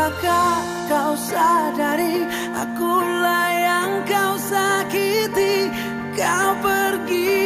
Apakah kau sadari Akulah yang kau sakiti Kau pergi